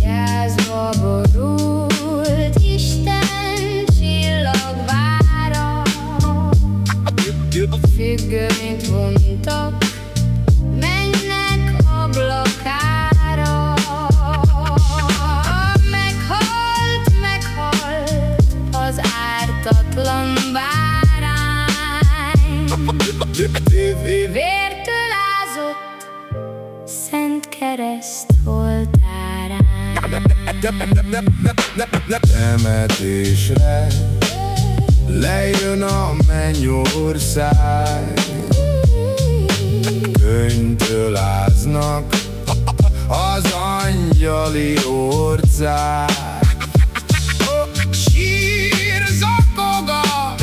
Gyászba borult Isten csillagvára Függönyt vontak Mennek ablakára. Meghalt, meghalt Az ártatlan bárány kereszt oltárán Temetésre lejön a mennyország. Könyvtől áznak az angyali orcák. Sír zakog a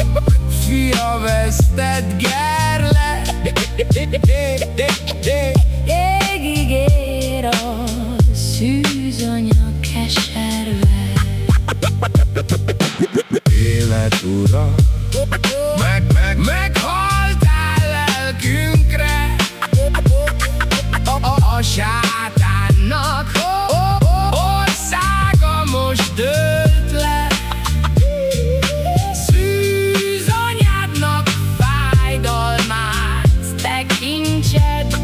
fia vesztett gerle Élet ura meg, meg, Meghaltál lelkünkre. A, a, a sátánnak. Országa most dőlt le. Szűz anyádnak Fájdalmát tekintsed.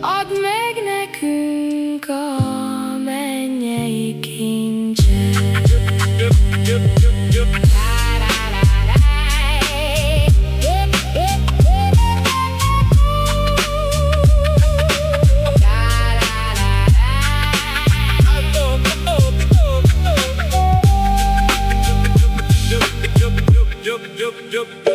Add meg nekünk a jump, jump.